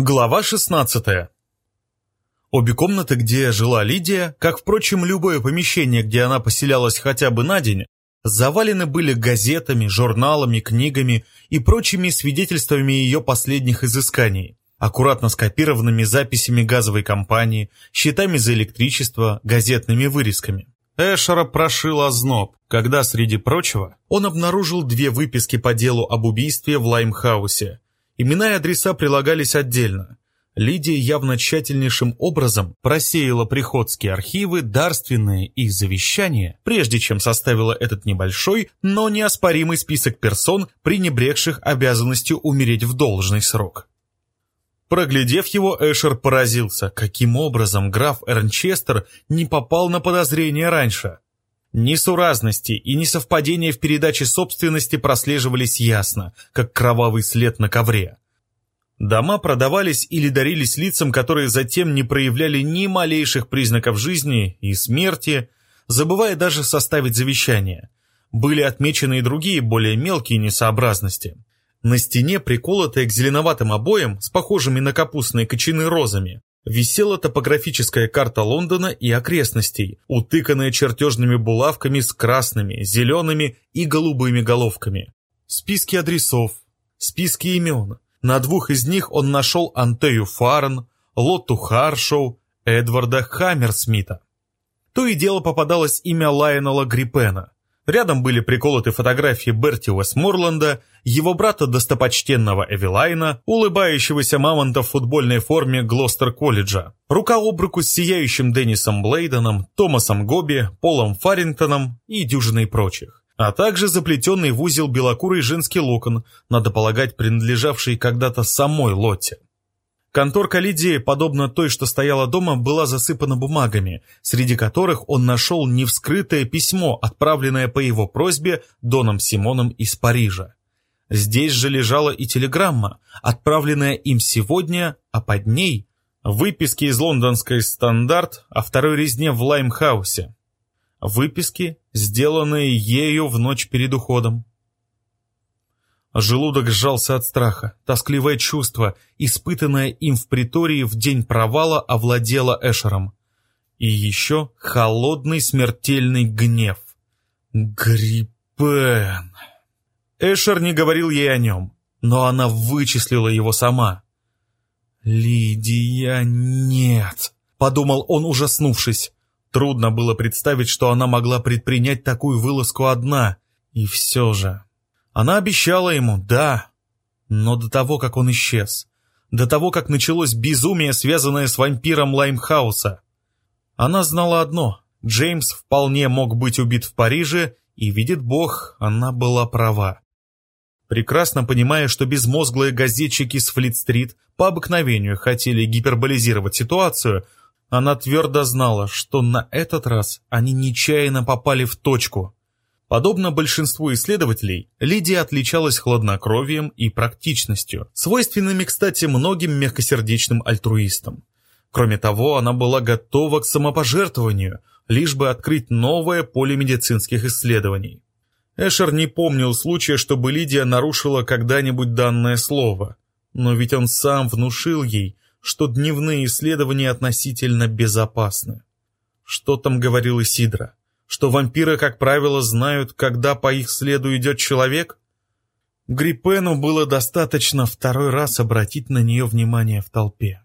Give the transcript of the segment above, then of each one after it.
Глава 16. Обе комнаты, где жила Лидия, как, впрочем, любое помещение, где она поселялась хотя бы на день, завалены были газетами, журналами, книгами и прочими свидетельствами ее последних изысканий, аккуратно скопированными записями газовой компании, счетами за электричество, газетными вырезками. Эшера прошил озноб, когда, среди прочего, он обнаружил две выписки по делу об убийстве в Лаймхаусе – Имена и адреса прилагались отдельно. Лидия явно тщательнейшим образом просеяла приходские архивы, дарственные и завещания, прежде чем составила этот небольшой, но неоспоримый список персон, пренебрегших обязанностью умереть в должный срок. Проглядев его, Эшер поразился, каким образом граф Эрнчестер не попал на подозрение раньше. Несуразности и несовпадения в передаче собственности прослеживались ясно, как кровавый след на ковре. Дома продавались или дарились лицам, которые затем не проявляли ни малейших признаков жизни и смерти, забывая даже составить завещание. Были отмечены и другие, более мелкие несообразности. На стене, приколотая к зеленоватым обоям с похожими на капустные кочаны розами, висела топографическая карта Лондона и окрестностей, утыканная чертежными булавками с красными, зелеными и голубыми головками. Списки адресов, списки имен. На двух из них он нашел Антею Фарн, Лотту Харшоу, Эдварда Хаммерсмита. То и дело попадалось имя Лайонела Гриппена – Рядом были приколоты фотографии Берти Уэстморланда, его брата достопочтенного Эвелайна, улыбающегося мамонта в футбольной форме Глостер-колледжа, рука об руку с сияющим Деннисом Блейденом, Томасом Гоби, Полом Фарингтоном и дюжиной прочих а также заплетенный в узел белокурый женский локон, надо полагать, принадлежавший когда-то самой Лотте. Конторка Лидии, подобно той, что стояла дома, была засыпана бумагами, среди которых он нашел невскрытое письмо, отправленное по его просьбе Доном Симоном из Парижа. Здесь же лежала и телеграмма, отправленная им сегодня, а под ней выписки из лондонской «Стандарт» о второй резне в Лаймхаусе. Выписки, сделанные ею в ночь перед уходом. Желудок сжался от страха. Тоскливое чувство, испытанное им в притории в день провала, овладело Эшером. И еще холодный смертельный гнев. Гриппен. Эшер не говорил ей о нем, но она вычислила его сама. «Лидия, нет!» — подумал он, ужаснувшись. Трудно было представить, что она могла предпринять такую вылазку одна. И все же... Она обещала ему, да, но до того, как он исчез, до того, как началось безумие, связанное с вампиром Лаймхауса. Она знала одно — Джеймс вполне мог быть убит в Париже, и, видит Бог, она была права. Прекрасно понимая, что безмозглые газетчики с Флит-стрит по обыкновению хотели гиперболизировать ситуацию, она твердо знала, что на этот раз они нечаянно попали в точку. Подобно большинству исследователей, Лидия отличалась хладнокровием и практичностью, свойственными, кстати, многим мягкосердечным альтруистам. Кроме того, она была готова к самопожертвованию, лишь бы открыть новое поле медицинских исследований. Эшер не помнил случая, чтобы Лидия нарушила когда-нибудь данное слово, но ведь он сам внушил ей, что дневные исследования относительно безопасны. Что там говорил Исидра? Что вампиры, как правило, знают, когда по их следу идет человек? Гриппену было достаточно второй раз обратить на нее внимание в толпе.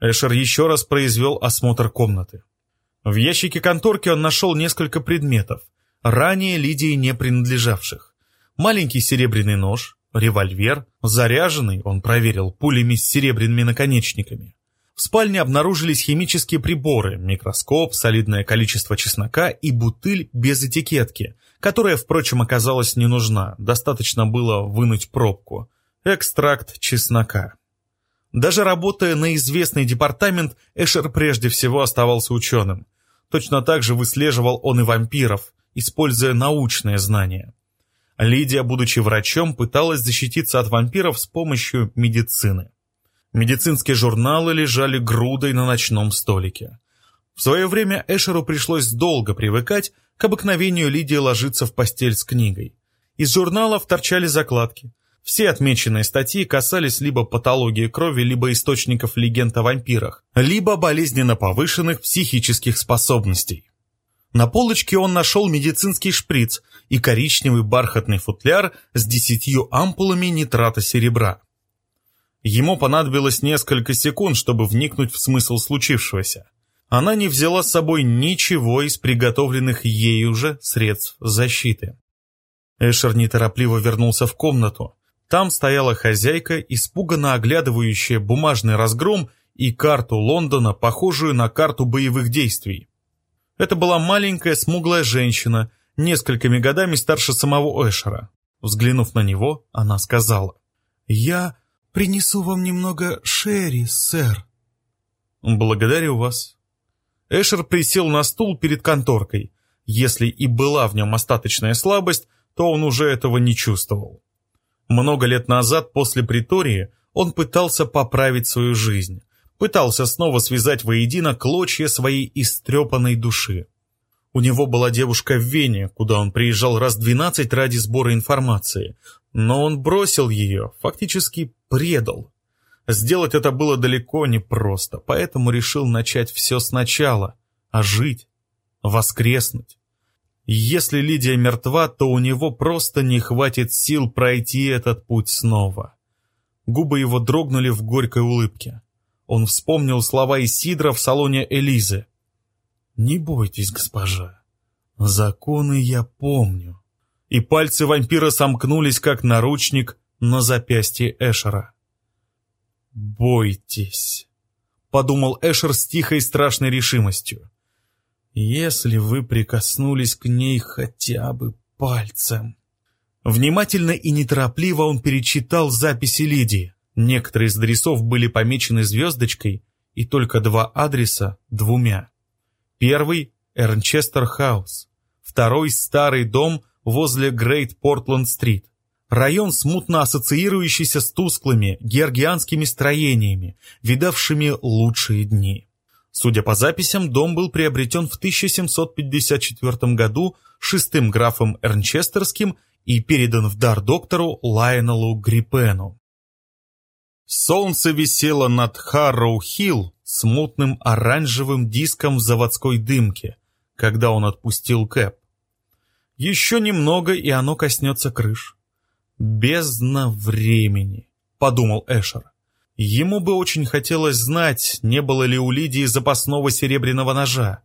Эшер еще раз произвел осмотр комнаты. В ящике конторки он нашел несколько предметов, ранее Лидии не принадлежавших. Маленький серебряный нож, револьвер, заряженный, он проверил, пулями с серебряными наконечниками. В спальне обнаружились химические приборы, микроскоп, солидное количество чеснока и бутыль без этикетки, которая, впрочем, оказалась не нужна, достаточно было вынуть пробку. Экстракт чеснока. Даже работая на известный департамент, Эшер прежде всего оставался ученым. Точно так же выслеживал он и вампиров, используя научные знания. Лидия, будучи врачом, пыталась защититься от вампиров с помощью медицины. Медицинские журналы лежали грудой на ночном столике. В свое время Эшеру пришлось долго привыкать к обыкновению Лидии ложиться в постель с книгой. Из журналов торчали закладки. Все отмеченные статьи касались либо патологии крови, либо источников легенд о вампирах, либо болезненно повышенных психических способностей. На полочке он нашел медицинский шприц и коричневый бархатный футляр с десятью ампулами нитрата серебра. Ему понадобилось несколько секунд, чтобы вникнуть в смысл случившегося. Она не взяла с собой ничего из приготовленных ею же средств защиты. Эшер неторопливо вернулся в комнату. Там стояла хозяйка, испуганно оглядывающая бумажный разгром и карту Лондона, похожую на карту боевых действий. Это была маленькая смуглая женщина, несколькими годами старше самого Эшера. Взглянув на него, она сказала, «Я принесу вам немного шерри, сэр». «Благодарю вас». Эшер присел на стул перед конторкой. Если и была в нем остаточная слабость, то он уже этого не чувствовал. Много лет назад, после притории, он пытался поправить свою жизнь, пытался снова связать воедино клочья своей истрепанной души. У него была девушка в Вене, куда он приезжал раз двенадцать ради сбора информации, но он бросил ее, фактически предал. Сделать это было далеко не просто, поэтому решил начать все сначала, ожить, воскреснуть. Если Лидия мертва, то у него просто не хватит сил пройти этот путь снова. Губы его дрогнули в горькой улыбке. Он вспомнил слова Исидра в салоне Элизы. «Не бойтесь, госпожа. Законы я помню». И пальцы вампира сомкнулись, как наручник на запястье Эшера. «Бойтесь», — подумал Эшер с тихой страшной решимостью. «Если вы прикоснулись к ней хотя бы пальцем». Внимательно и неторопливо он перечитал записи Лидии. Некоторые из адресов были помечены звездочкой, и только два адреса — двумя. Первый — Эрнчестер Хаус, второй — Старый дом возле Грейт Портленд-стрит. Район, смутно ассоциирующийся с тусклыми георгианскими строениями, видавшими лучшие дни. Судя по записям, дом был приобретен в 1754 году шестым графом Эрнчестерским и передан в дар доктору Лайонелу Гриппену. Солнце висело над Харроу-Хилл смутным оранжевым диском в заводской дымке, когда он отпустил Кэп. Еще немного, и оно коснется крыш. «Бездна времени», — подумал Эшер. Ему бы очень хотелось знать, не было ли у Лидии запасного серебряного ножа,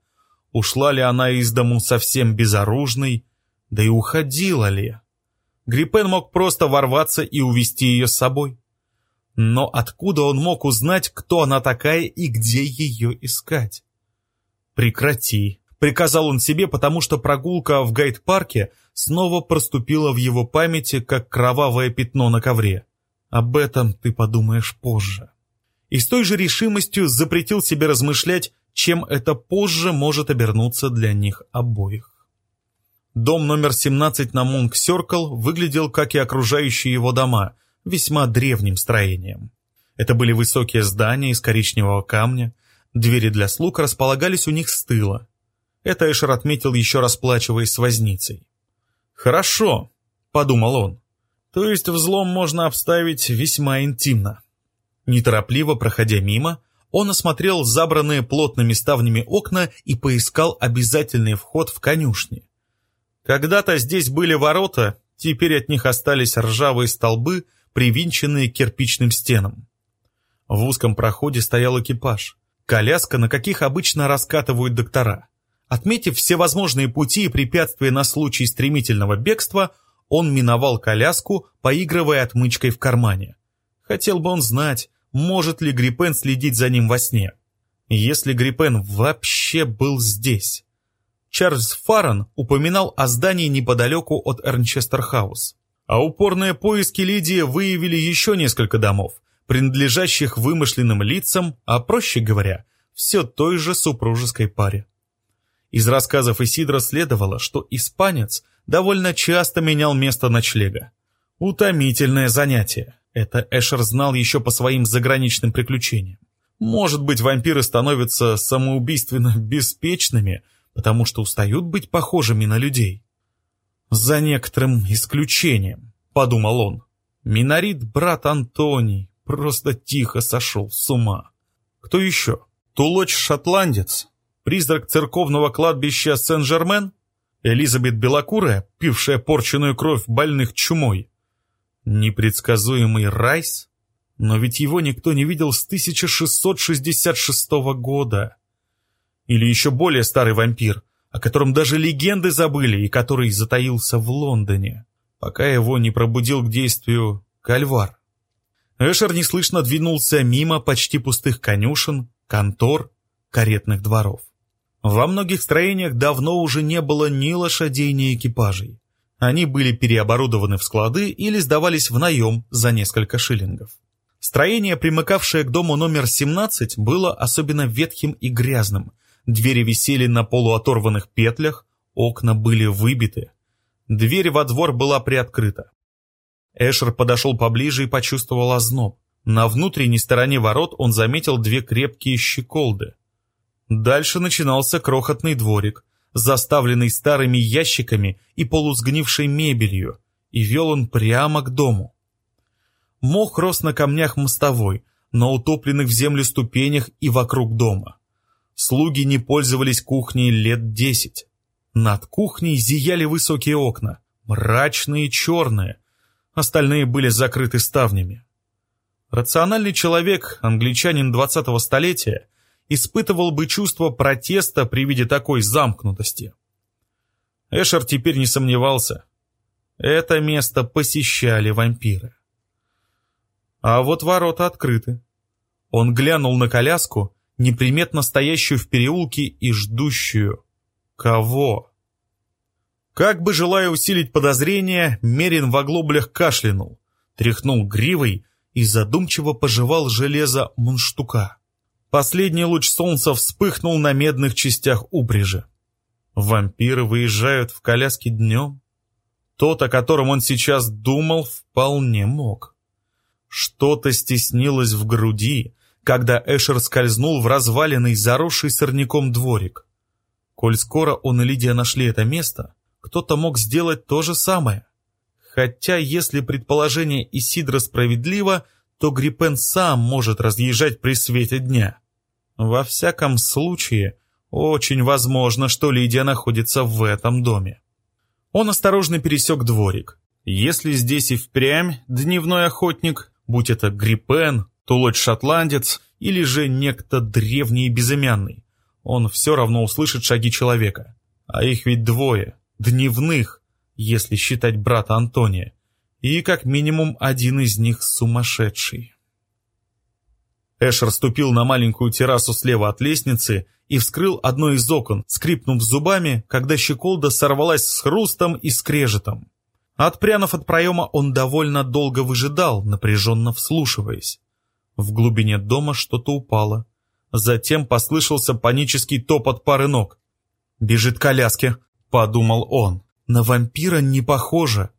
ушла ли она из дому совсем безоружной, да и уходила ли. Гриппен мог просто ворваться и увести ее с собой. Но откуда он мог узнать, кто она такая и где ее искать? «Прекрати», — приказал он себе, потому что прогулка в гайд-парке снова проступила в его памяти, как кровавое пятно на ковре. Об этом ты подумаешь позже. И с той же решимостью запретил себе размышлять, чем это позже может обернуться для них обоих. Дом номер 17 на Монг-Сёркл выглядел, как и окружающие его дома — весьма древним строением. Это были высокие здания из коричневого камня, двери для слуг располагались у них с тыла. Это Эшер отметил еще расплачиваясь с возницей. «Хорошо», — подумал он, — «то есть взлом можно обставить весьма интимно». Неторопливо проходя мимо, он осмотрел забранные плотными ставнями окна и поискал обязательный вход в конюшни. Когда-то здесь были ворота, теперь от них остались ржавые столбы привинченные к кирпичным стенам. В узком проходе стоял экипаж. Коляска, на каких обычно раскатывают доктора. Отметив все возможные пути и препятствия на случай стремительного бегства, он миновал коляску, поигрывая отмычкой в кармане. Хотел бы он знать, может ли Гриппен следить за ним во сне. Если Гриппен вообще был здесь. Чарльз Фаррен упоминал о здании неподалеку от Эрнчестер-хаус. А упорные поиски Лидии выявили еще несколько домов, принадлежащих вымышленным лицам, а проще говоря, все той же супружеской паре. Из рассказов Исидра следовало, что испанец довольно часто менял место ночлега. Утомительное занятие. Это Эшер знал еще по своим заграничным приключениям. Может быть, вампиры становятся самоубийственно беспечными, потому что устают быть похожими на людей. «За некоторым исключением», — подумал он. Минорит брат Антоний просто тихо сошел с ума. Кто еще? Тулоч-шотландец? Призрак церковного кладбища Сен-Жермен? Элизабет Белокурая, пившая порченную кровь больных чумой? Непредсказуемый Райс? Но ведь его никто не видел с 1666 года. Или еще более старый вампир, о котором даже легенды забыли и который затаился в Лондоне, пока его не пробудил к действию Кальвар. Эшер неслышно двинулся мимо почти пустых конюшен, контор, каретных дворов. Во многих строениях давно уже не было ни лошадей, ни экипажей. Они были переоборудованы в склады или сдавались в наем за несколько шиллингов. Строение, примыкавшее к дому номер 17, было особенно ветхим и грязным. Двери висели на полуоторванных петлях, окна были выбиты. Дверь во двор была приоткрыта. Эшер подошел поближе и почувствовал озноб. На внутренней стороне ворот он заметил две крепкие щеколды. Дальше начинался крохотный дворик, заставленный старыми ящиками и полусгнившей мебелью, и вел он прямо к дому. Мох рос на камнях мостовой, на утопленных в землю ступенях и вокруг дома. Слуги не пользовались кухней лет десять. Над кухней зияли высокие окна, мрачные и черные, остальные были закрыты ставнями. Рациональный человек, англичанин 20-го столетия, испытывал бы чувство протеста при виде такой замкнутости. Эшер теперь не сомневался. Это место посещали вампиры. А вот ворота открыты. Он глянул на коляску, неприметно стоящую в переулке и ждущую. Кого? Как бы желая усилить подозрения, Мерин в оглоблях кашлянул, тряхнул гривой и задумчиво пожевал железо мунштука. Последний луч солнца вспыхнул на медных частях упряжи. Вампиры выезжают в коляске днем. Тот, о котором он сейчас думал, вполне мог. Что-то стеснилось в груди, когда Эшер скользнул в разваленный, заросший сорняком дворик. Коль скоро он и Лидия нашли это место, кто-то мог сделать то же самое. Хотя, если предположение Исидра справедливо, то Гриппен сам может разъезжать при свете дня. Во всяком случае, очень возможно, что Лидия находится в этом доме. Он осторожно пересек дворик. Если здесь и впрямь дневной охотник, будь это Гриппен, Тулоть-шотландец или же некто древний и безымянный, он все равно услышит шаги человека. А их ведь двое, дневных, если считать брата Антония, и как минимум один из них сумасшедший. Эшер ступил на маленькую террасу слева от лестницы и вскрыл одно из окон, скрипнув зубами, когда щеколда сорвалась с хрустом и скрежетом. Отпрянув от проема, он довольно долго выжидал, напряженно вслушиваясь. В глубине дома что-то упало. Затем послышался панический топот пары ног. «Бежит коляске», — подумал он. «На вампира не похоже».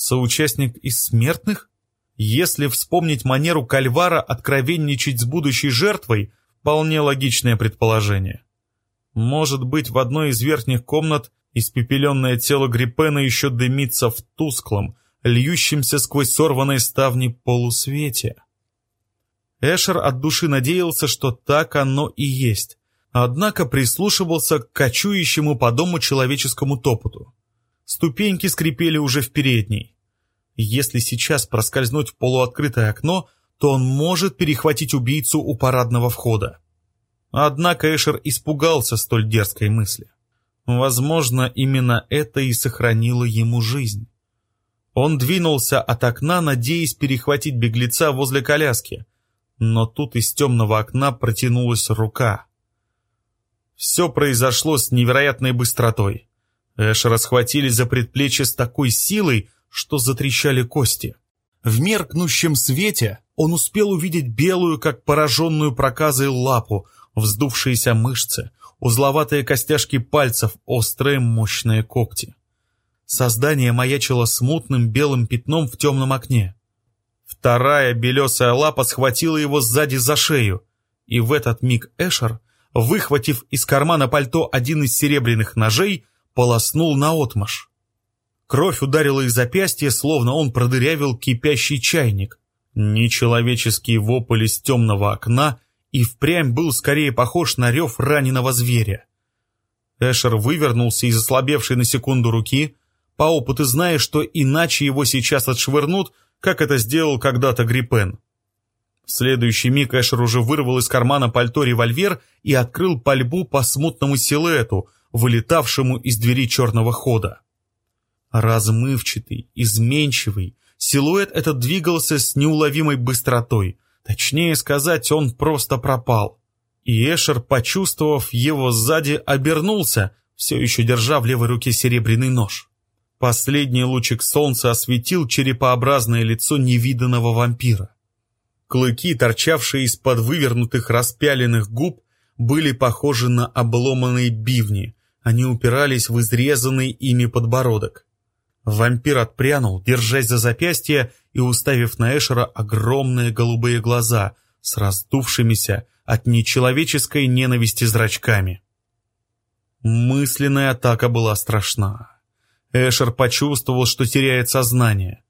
«Соучастник из смертных?» Если вспомнить манеру Кальвара откровенничать с будущей жертвой, вполне логичное предположение. Может быть, в одной из верхних комнат испепеленное тело Гриппена еще дымится в тусклом, льющемся сквозь сорванные ставни полусвете. Эшер от души надеялся, что так оно и есть, однако прислушивался к кочующему по дому человеческому топоту. Ступеньки скрипели уже в передней. Если сейчас проскользнуть в полуоткрытое окно, то он может перехватить убийцу у парадного входа. Однако Эшер испугался столь дерзкой мысли. Возможно, именно это и сохранило ему жизнь. Он двинулся от окна, надеясь перехватить беглеца возле коляски, но тут из темного окна протянулась рука. Все произошло с невероятной быстротой. Эшера схватили за предплечье с такой силой, что затрещали кости. В меркнущем свете он успел увидеть белую, как пораженную проказой лапу, вздувшиеся мышцы, узловатые костяшки пальцев, острые мощные когти. Создание маячило смутным белым пятном в темном окне. Вторая белесая лапа схватила его сзади за шею, и в этот миг Эшер, выхватив из кармана пальто один из серебряных ножей, полоснул наотмашь. Кровь ударила из запястья, словно он продырявил кипящий чайник. Нечеловеческий вопль из темного окна и впрямь был скорее похож на рев раненого зверя. Эшер вывернулся из ослабевшей на секунду руки, по опыту зная, что иначе его сейчас отшвырнут, как это сделал когда-то Гриппен. В следующий миг Эшер уже вырвал из кармана пальто револьвер и открыл пальбу по смутному силуэту, вылетавшему из двери черного хода. Размывчатый, изменчивый, силуэт этот двигался с неуловимой быстротой. Точнее сказать, он просто пропал. И Эшер, почувствовав его сзади, обернулся, все еще держа в левой руке серебряный нож. Последний лучик солнца осветил черепообразное лицо невиданного вампира. Клыки, торчавшие из-под вывернутых распяленных губ, были похожи на обломанные бивни. Они упирались в изрезанный ими подбородок. Вампир отпрянул, держась за запястье и уставив на Эшера огромные голубые глаза с раздувшимися от нечеловеческой ненависти зрачками. Мысленная атака была страшна. Эшер почувствовал, что теряет сознание.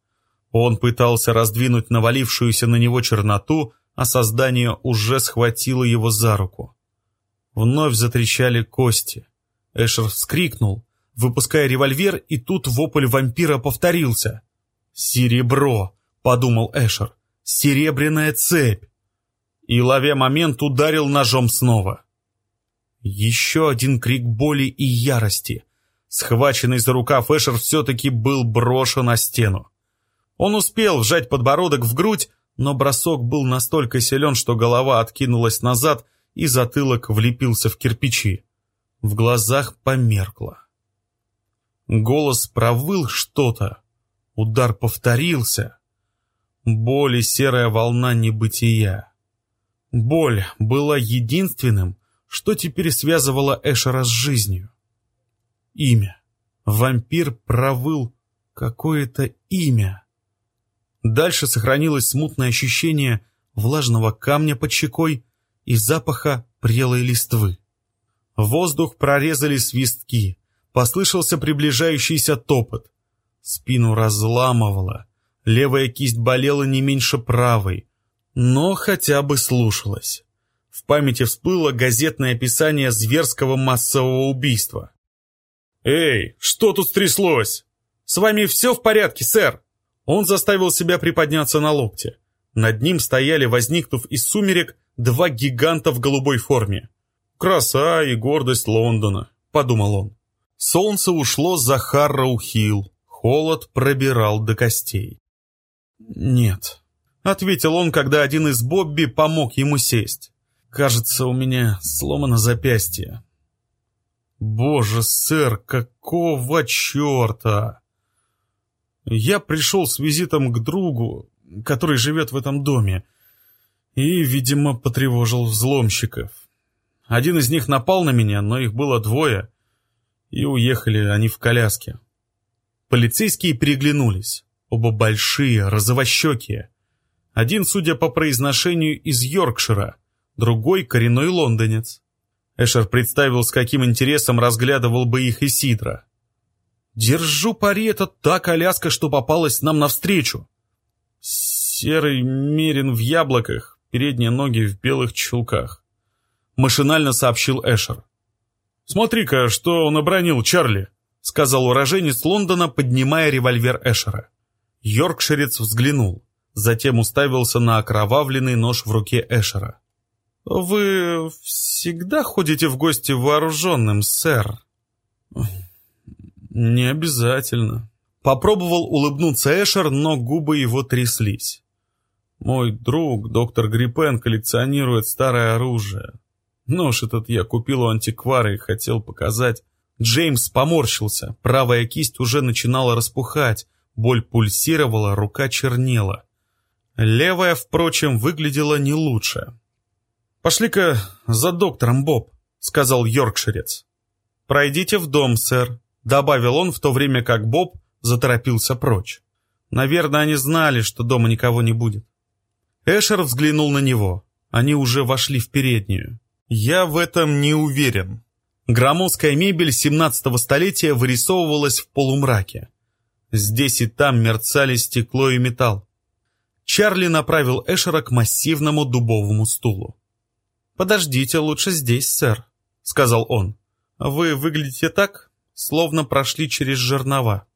Он пытался раздвинуть навалившуюся на него черноту, а создание уже схватило его за руку. Вновь затрещали кости. Эшер вскрикнул, выпуская револьвер, и тут вопль вампира повторился. «Серебро!» — подумал Эшер. «Серебряная цепь!» И, ловя момент, ударил ножом снова. Еще один крик боли и ярости — Схваченный за рукав Эшер все-таки был брошен на стену. Он успел вжать подбородок в грудь, но бросок был настолько силен, что голова откинулась назад и затылок влепился в кирпичи. В глазах померкло. Голос провыл что-то. Удар повторился. Боль и серая волна небытия. Боль была единственным, что теперь связывало Эшера с жизнью имя. Вампир провыл какое-то имя. Дальше сохранилось смутное ощущение влажного камня под щекой и запаха прелой листвы. Воздух прорезали свистки, послышался приближающийся топот. Спину разламывало, левая кисть болела не меньше правой, но хотя бы слушалась. В памяти всплыло газетное описание зверского массового убийства. «Эй, что тут стряслось? С вами все в порядке, сэр?» Он заставил себя приподняться на локте. Над ним стояли, возникнув из сумерек, два гиганта в голубой форме. «Краса и гордость Лондона», — подумал он. Солнце ушло за Харроу-Хилл, холод пробирал до костей. «Нет», — ответил он, когда один из Бобби помог ему сесть. «Кажется, у меня сломано запястье. «Боже, сэр, какого черта?» «Я пришел с визитом к другу, который живет в этом доме, и, видимо, потревожил взломщиков. Один из них напал на меня, но их было двое, и уехали они в коляске». Полицейские переглянулись, оба большие, розовощекие. Один, судя по произношению, из Йоркшира, другой — коренной лондонец. Эшер представил, с каким интересом разглядывал бы их Исидра. «Держу пари, это та коляска, что попалась нам навстречу!» Серый мерин в яблоках, передние ноги в белых чулках. Машинально сообщил Эшер. «Смотри-ка, что он обронил, Чарли!» сказал уроженец Лондона, поднимая револьвер Эшера. Йоркширец взглянул, затем уставился на окровавленный нож в руке Эшера. «Вы всегда ходите в гости вооруженным, сэр?» «Не обязательно». Попробовал улыбнуться Эшер, но губы его тряслись. «Мой друг, доктор Гриппен, коллекционирует старое оружие. Нож этот я купил у антиквара и хотел показать». Джеймс поморщился, правая кисть уже начинала распухать, боль пульсировала, рука чернела. Левая, впрочем, выглядела не лучше. «Пошли-ка за доктором, Боб», — сказал Йоркширец. «Пройдите в дом, сэр», — добавил он, в то время как Боб заторопился прочь. Наверное, они знали, что дома никого не будет. Эшер взглянул на него. Они уже вошли в переднюю. «Я в этом не уверен». Громоздкая мебель 17-го столетия вырисовывалась в полумраке. Здесь и там мерцали стекло и металл. Чарли направил Эшера к массивному дубовому стулу. «Подождите лучше здесь, сэр», — сказал он. «Вы выглядите так, словно прошли через жернова».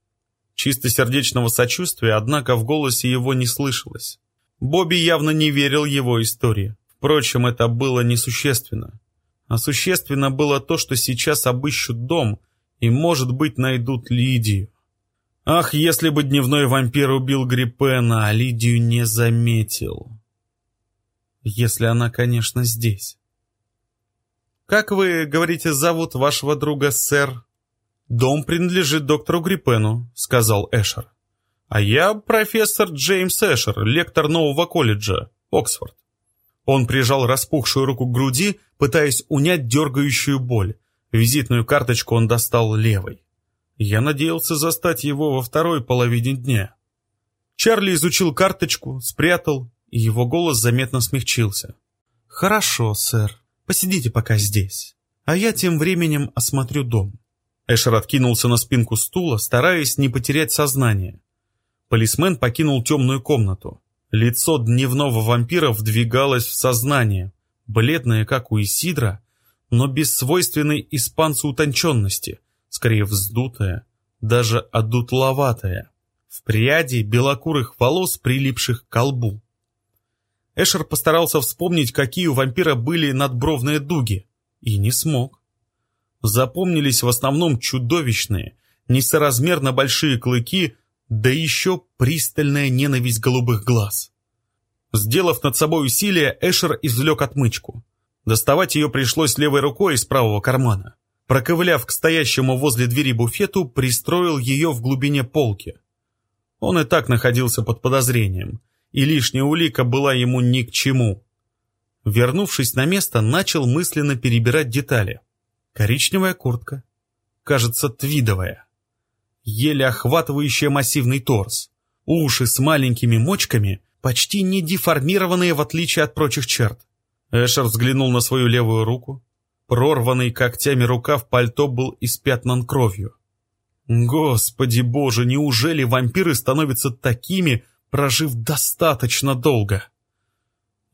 Чистосердечного сочувствия, однако, в голосе его не слышалось. Бобби явно не верил его истории. Впрочем, это было несущественно. А существенно было то, что сейчас обыщут дом и, может быть, найдут Лидию. Ах, если бы дневной вампир убил Гриппена, а Лидию не заметил. Если она, конечно, здесь. «Как вы, говорите, зовут вашего друга, сэр?» «Дом принадлежит доктору Гриппену», — сказал Эшер. «А я профессор Джеймс Эшер, лектор нового колледжа, Оксфорд». Он прижал распухшую руку к груди, пытаясь унять дергающую боль. Визитную карточку он достал левой. Я надеялся застать его во второй половине дня. Чарли изучил карточку, спрятал, и его голос заметно смягчился. «Хорошо, сэр. Посидите пока здесь. А я тем временем осмотрю дом». Эшер откинулся на спинку стула, стараясь не потерять сознание. Полисмен покинул темную комнату. Лицо дневного вампира вдвигалось в сознание, бледное, как у Исидра, но без свойственной испанцу утонченности, скорее вздутое, даже одутловатое, в пряди белокурых волос, прилипших к колбу. Эшер постарался вспомнить, какие у вампира были надбровные дуги, и не смог запомнились в основном чудовищные, несоразмерно большие клыки, да еще пристальная ненависть голубых глаз. Сделав над собой усилие, Эшер извлек отмычку. Доставать ее пришлось левой рукой из правого кармана. Проковыляв к стоящему возле двери буфету, пристроил ее в глубине полки. Он и так находился под подозрением, и лишняя улика была ему ни к чему. Вернувшись на место, начал мысленно перебирать детали. Коричневая куртка. Кажется, твидовая. Еле охватывающая массивный торс. Уши с маленькими мочками, почти не деформированные в отличие от прочих черт. Эшер взглянул на свою левую руку. Прорванный когтями рукав пальто был испятнан кровью. Господи боже, неужели вампиры становятся такими, прожив достаточно долго?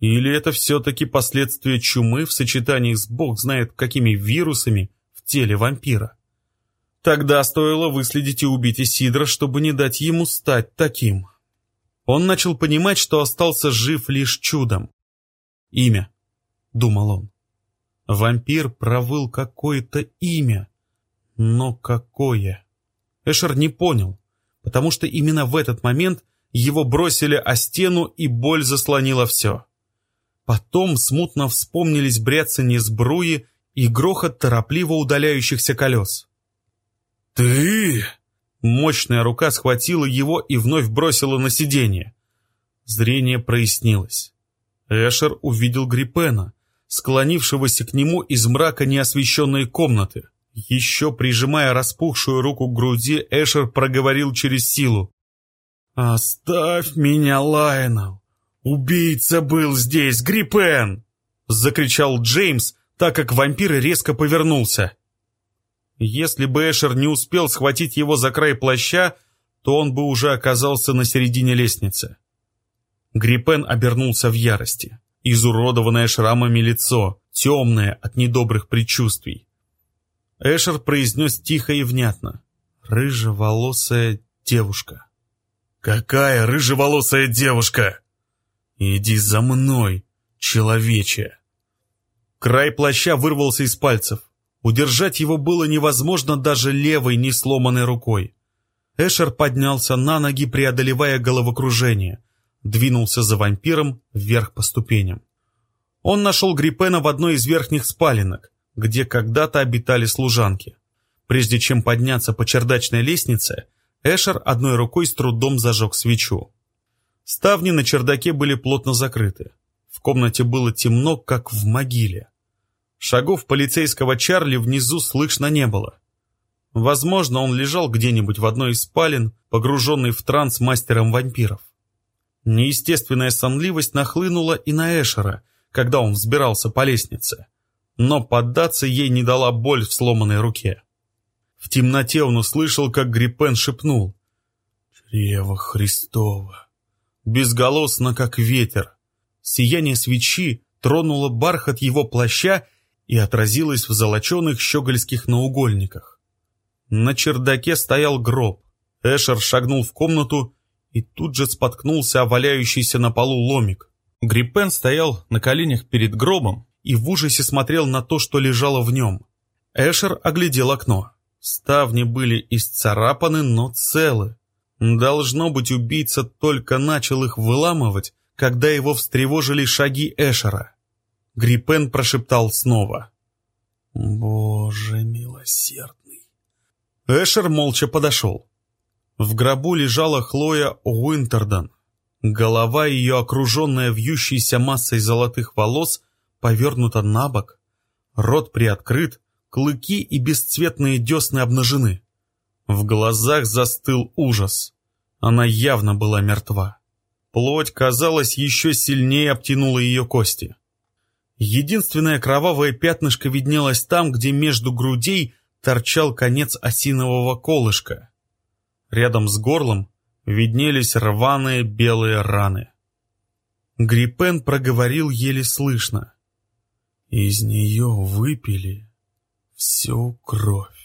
Или это все-таки последствия чумы в сочетании с бог знает какими вирусами в теле вампира? Тогда стоило выследить и убить Исидра, чтобы не дать ему стать таким. Он начал понимать, что остался жив лишь чудом. «Имя», — думал он. Вампир провыл какое-то имя. Но какое? Эшер не понял, потому что именно в этот момент его бросили о стену, и боль заслонила все. Потом смутно вспомнились бряцанье сбруи и грохот торопливо удаляющихся колес. «Ты!» Мощная рука схватила его и вновь бросила на сиденье. Зрение прояснилось. Эшер увидел Гриппена, склонившегося к нему из мрака неосвещенной комнаты. Еще прижимая распухшую руку к груди, Эшер проговорил через силу. «Оставь меня, Лайонел! «Убийца был здесь, Гриппен!» — закричал Джеймс, так как вампир резко повернулся. Если бы Эшер не успел схватить его за край плаща, то он бы уже оказался на середине лестницы. Гриппен обернулся в ярости. Изуродованное шрамами лицо, темное от недобрых предчувствий. Эшер произнес тихо и внятно. «Рыжеволосая девушка». «Какая рыжеволосая девушка?» «Иди за мной, человече!» Край плаща вырвался из пальцев. Удержать его было невозможно даже левой, не сломанной рукой. Эшер поднялся на ноги, преодолевая головокружение. Двинулся за вампиром вверх по ступеням. Он нашел Гриппена в одной из верхних спаленок, где когда-то обитали служанки. Прежде чем подняться по чердачной лестнице, Эшер одной рукой с трудом зажег свечу. Ставни на чердаке были плотно закрыты. В комнате было темно, как в могиле. Шагов полицейского Чарли внизу слышно не было. Возможно, он лежал где-нибудь в одной из спален, погруженный в транс мастером вампиров. Неестественная сонливость нахлынула и на Эшера, когда он взбирался по лестнице. Но поддаться ей не дала боль в сломанной руке. В темноте он услышал, как Гриппен шепнул. Рева Христова. Безголосно, как ветер. Сияние свечи тронуло бархат его плаща и отразилось в золоченых щегольских наугольниках. На чердаке стоял гроб. Эшер шагнул в комнату и тут же споткнулся о валяющийся на полу ломик. Гриппен стоял на коленях перед гробом и в ужасе смотрел на то, что лежало в нем. Эшер оглядел окно. Ставни были исцарапаны, но целы. Должно быть, убийца только начал их выламывать, когда его встревожили шаги Эшера. Гриппен прошептал снова. «Боже милосердный!» Эшер молча подошел. В гробу лежала Хлоя Уинтердон. Голова ее, окруженная вьющейся массой золотых волос, повернута на бок, рот приоткрыт, клыки и бесцветные десны обнажены. В глазах застыл ужас. Она явно была мертва. Плоть, казалось, еще сильнее обтянула ее кости. Единственное кровавое пятнышко виднелось там, где между грудей торчал конец осинового колышка. Рядом с горлом виднелись рваные белые раны. Гриппен проговорил еле слышно. Из нее выпили всю кровь.